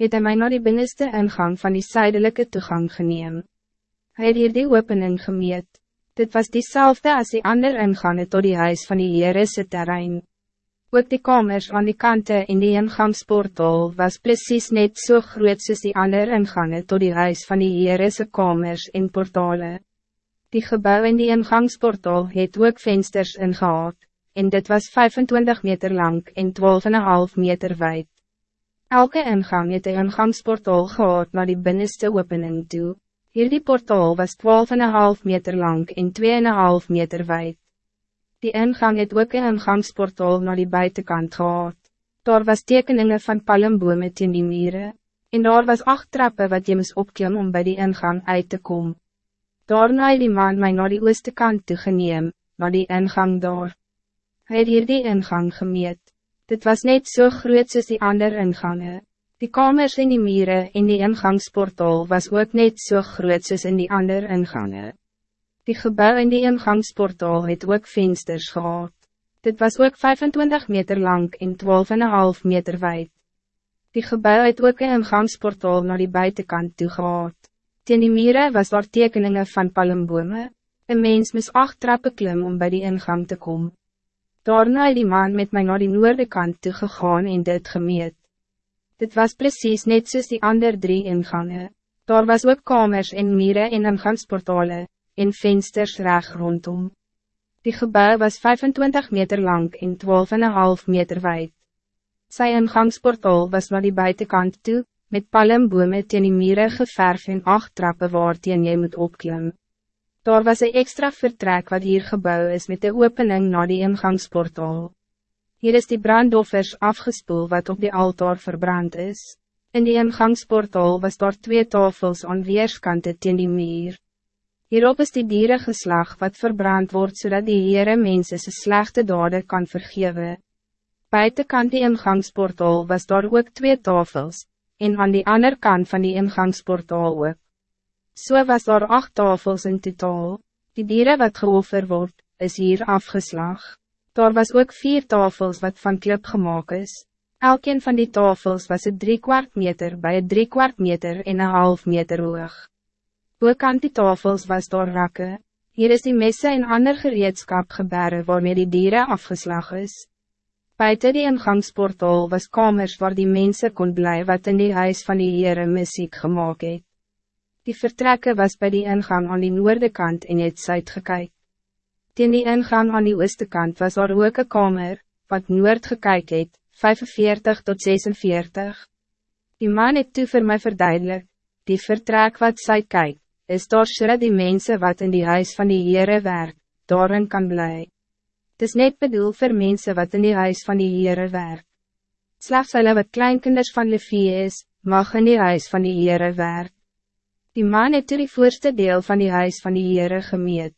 het hy my na die binnenste ingang van die zuidelijke toegang geneem. Hij het hier die opening gemeet. Dit was diezelfde als die ander ingangen tot die huis van die Heerese terrein. Ook die kamers aan die kanten in die ingangsportal was precies net zo so groot soos die ander ingangen tot die huis van die Heerese kamers en portale. Die gebouw in die ingangsportal het ook vensters ingehaad, en dit was 25 meter lang en 12,5 meter wijd. Elke ingang het een ingangsportal gehad naar die binnenste opening toe. Hierdie portaal was 12,5 meter lang en 2,5 meter wijd. Die ingang het ook een ingangsportaal naar die buitenkant gehad. Daar was tekeningen van palmbome teen die mieren, en daar was acht trappen wat je moest opklim om bij die ingang uit te komen. Daarna het die man my naar die ooste kant toe geneem, naar die ingang daar. Hij het hier die ingang gemeet. Dit was net zo so groot soos die ander ingangen. Die kamers in die mieren in die ingangsportaal was ook net zo so groot soos in die ander ingangen. Die gebouw in die ingangsportaal het ook vensters gehad. Dit was ook 25 meter lang en 12,5 meter wijd. Die gebouw het ook een ingangsportaal naar die buitenkant toe gehad. Ten die mieren was daar tekeningen van palmbome. Een mens mis acht trappen klim om bij die ingang te komen. Daarna het die man met mij naar die noorde kant toe gegaan en dit gemeet. Dit was precies net soos die ander drie ingangen. Daar was ook kamers en mieren en ingangsportale, en vensters reg rondom. Die gebouw was 25 meter lang en 12,5 meter wijd. Sy ingangsportaal was naar die buitenkant toe, met palmbome teen die mieren geverf en acht trappen waar teen jy moet opklim. Daar was een extra vertrek wat hier gebouw is met de opening naar die ingangsportaal. Hier is die brandoffers afgespoel wat op die altaar verbrand is. In die ingangsportaal was daar twee tafels aan weerskante teen die muur. Hierop is die dieren geslag wat verbrand wordt zodat die Heere mense sy slechte dade kan vergewe. Buitenkant die ingangsportaal was daar ook twee tafels, en aan die ander kant van die ingangsportaal ook. So was daar acht tafels in totaal, die dieren wat geoffer wordt, is hier afgeslag. Daar was ook vier tafels wat van klip gemaakt is. Elkeen van die tafels was een drie kwart meter bij een drie kwart meter en een half meter hoog. Boekant die tafels was daar rakke. Hier is die messe en ander gereedskap gebeuren waarmee die dieren afgeslag is. Buiten die ingangsportaal was kamers waar die mensen kon blijven wat in die huis van die Heere muziek gemaakt het. Die vertrekken was bij die ingang aan die noorde kant en het zuid gekyk. Ten die ingang aan die ooste kant was daar ook een kamer, wat noord gekyk het, 45 tot 46. Die man het toe vir my verduidelik, die vertrek wat sy kyk, is daar so die mensen wat in die huis van die Heere werk, daarin kan bly. Het is net bedoel voor mensen wat in die huis van die Heere werk. Slechts hulle wat kleinkinders van Levi is, mag in die huis van die Heere werk. Die man het toe die voorste deel van die huis van die Heere gemeet.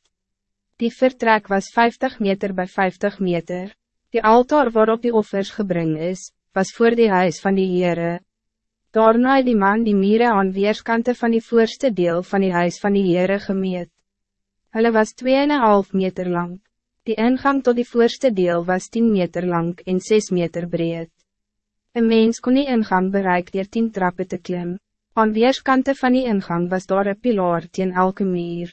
Die vertrek was 50 meter bij 50 meter. Die altaar waarop die offers gebring is, was voor die huis van die Heere. Daarna het die man die mieren aan weerskante van die voorste deel van die huis van die Heere gemeet. Hulle was 2,5 meter lang. Die ingang tot die voorste deel was 10 meter lang en 6 meter breed. Een mens kon die ingang bereik door 10 trappen te klim. Aan weerskante van die ingang was daar een pilaar teen elke muur.